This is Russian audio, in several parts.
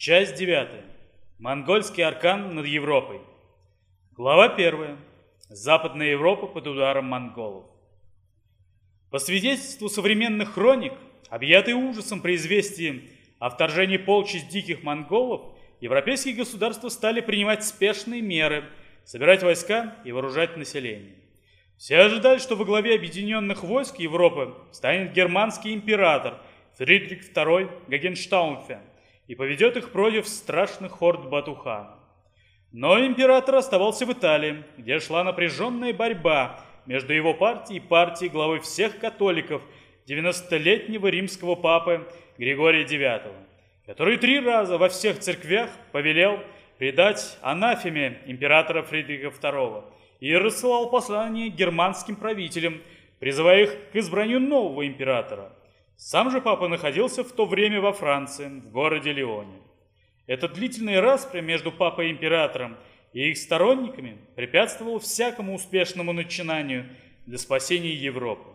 Часть 9. Монгольский аркан над Европой. Глава 1. Западная Европа под ударом монголов. По свидетельству современных хроник, объятый ужасом при известии о вторжении полчищ диких монголов, европейские государства стали принимать спешные меры, собирать войска и вооружать население. Все ожидали, что во главе объединенных войск Европы станет германский император Фридрих II Гагенштауфен, и поведет их против страшных хорд Батухана. Но император оставался в Италии, где шла напряженная борьба между его партией и партией главы всех католиков, 90-летнего римского папы Григория IX, который три раза во всех церквях повелел предать анафеме императора Фридриха II и рассылал послания германским правителям, призывая их к избранию нового императора – сам же папа находился в то время во Франции, в городе Лионе. Эта длительная распря между папой и императором и их сторонниками препятствовала всякому успешному начинанию для спасения Европы.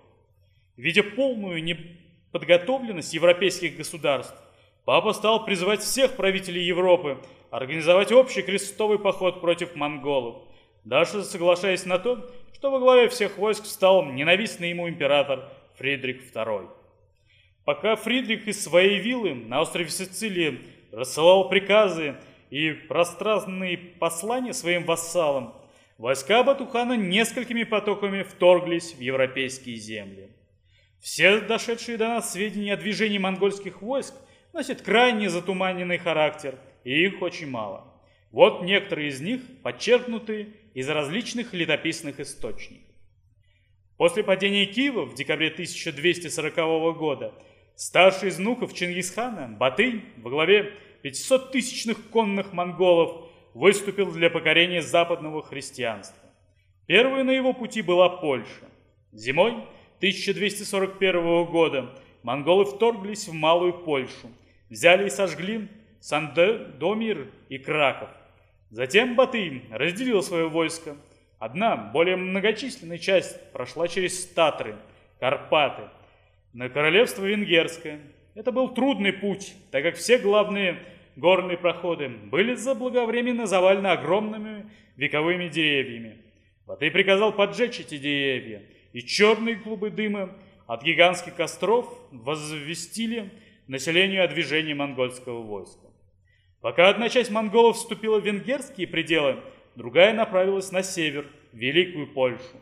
Видя полную неподготовленность европейских государств, папа стал призывать всех правителей Европы организовать общий крестовый поход против монголов, даже соглашаясь на то, что во главе всех войск стал ненавистный ему император Фридрих II. Пока Фридрих из своей виллы на острове Сицилии рассылал приказы и пространные послания своим вассалам, войска Батухана несколькими потоками вторглись в европейские земли. Все дошедшие до нас сведения о движении монгольских войск носят крайне затуманенный характер, и их очень мало. Вот некоторые из них подчеркнуты из различных летописных источников. После падения Киева в декабре 1240 года Старший из внуков Чингисхана, Батый, во главе 500-тысячных конных монголов, выступил для покорения западного христианства. Первой на его пути была Польша. Зимой 1241 года монголы вторглись в Малую Польшу, взяли и сожгли Санде-Домир и Краков. Затем Батый разделил свое войско. Одна, более многочисленная часть прошла через Татры, Карпаты, на королевство венгерское. Это был трудный путь, так как все главные горные проходы были заблаговременно завалены огромными вековыми деревьями. Батый приказал поджечь эти деревья, и черные клубы дыма от гигантских костров возвестили населению о движении монгольского войска. Пока одна часть монголов вступила в венгерские пределы, другая направилась на север, в Великую Польшу.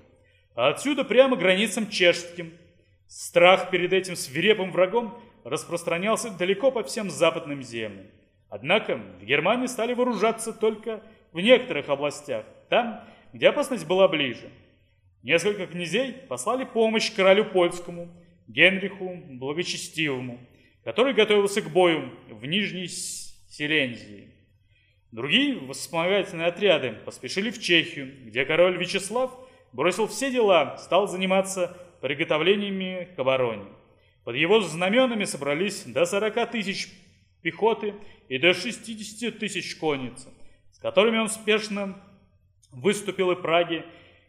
А отсюда прямо границам чешским – Страх перед этим свирепым врагом распространялся далеко по всем западным землям. Однако в Германии стали вооружаться только в некоторых областях, там, где опасность была ближе. Несколько князей послали помощь королю польскому, Генриху Благочестивому, который готовился к бою в Нижней Силезии. Другие вспомогательные отряды поспешили в Чехию, где король Вячеслав бросил все дела, стал заниматься приготовлениями к обороне. Под его знаменами собрались до 40 тысяч пехоты и до 60 тысяч конницы, с которыми он спешно выступил из Праги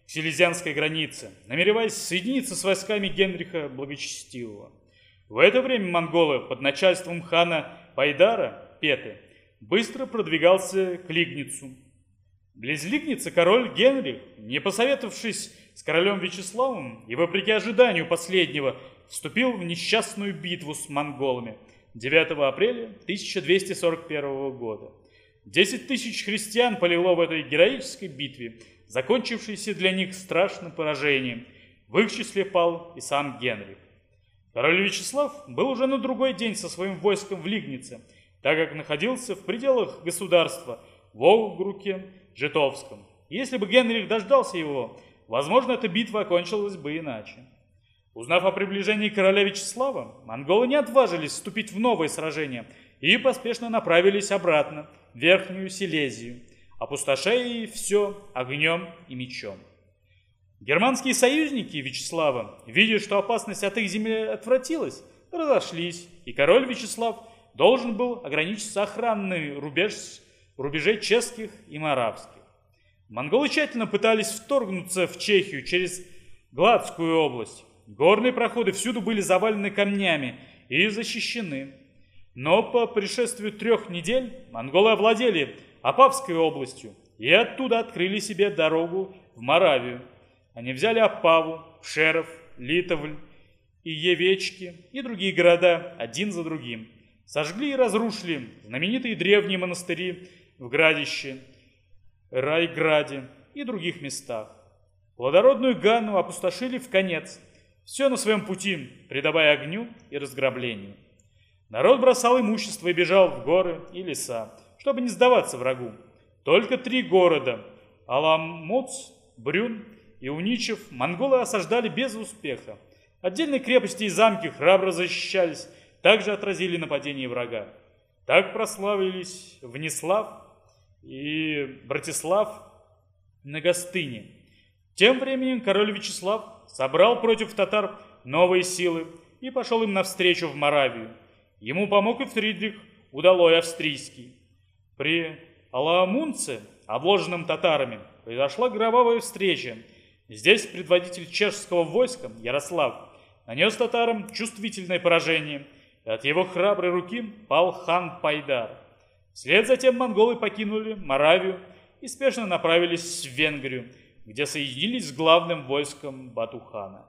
к Силезианской границе, намереваясь соединиться с войсками Генриха Благочестивого. В это время монголы под начальством хана Пайдара, Петы, быстро продвигался к Лигницу. Близ Лигницы король Генрих, не посоветовавшись с королем Вячеславом и, вопреки ожиданию последнего, вступил в несчастную битву с монголами 9 апреля 1241 года. Десять тысяч христиан полегло в этой героической битве, закончившейся для них страшным поражением. В их числе пал и сам Генрих. Король Вячеслав был уже на другой день со своим войском в Лигнице, так как находился в пределах государства в Огруке Житовском. Если бы Генрих дождался его, возможно, эта битва окончилась бы иначе. Узнав о приближении короля Вячеслава, монголы не отважились вступить в новое сражение и поспешно направились обратно в Верхнюю Силезию, опустошая все огнем и мечом. Германские союзники Вячеслава, видя, что опасность от их земли отвратилась, разошлись, и король Вячеслав должен был ограничиться охранной рубеж, рубежей чешских и моравских. Монголы тщательно пытались вторгнуться в Чехию через Гладскую область. Горные проходы всюду были завалены камнями и защищены. Но по пришествию трех недель монголы овладели Апавской областью и оттуда открыли себе дорогу в Моравию. Они взяли Апаву, Шеров, Литовль и Евечки и другие города один за другим. Сожгли и разрушили знаменитые древние монастыри в Градище, Райграде и других местах. Плодородную Ганну опустошили в конец, все на своем пути, предавая огню и разграблению. Народ бросал имущество и бежал в горы и леса, чтобы не сдаваться врагу. Только три города – Аламуц, Брюн и Уничев – монголы осаждали без успеха. Отдельные крепости и замки храбро защищались, также отразили нападение врага. Так прославились Внеслав и Братислав на Гостыне. Тем временем король Вячеслав собрал против татар новые силы и пошел им навстречу в Моравию. Ему помог и Фридрих Удалой Австрийский. При Аламунце, обложенном татарами, произошла гробовая встреча. Здесь предводитель чешского войска Ярослав нанес татарам чувствительное поражение, и от его храброй руки пал хан Пайдар. Вслед за тем монголы покинули Моравию и спешно направились в Венгрию, где соединились с главным войском Батухана.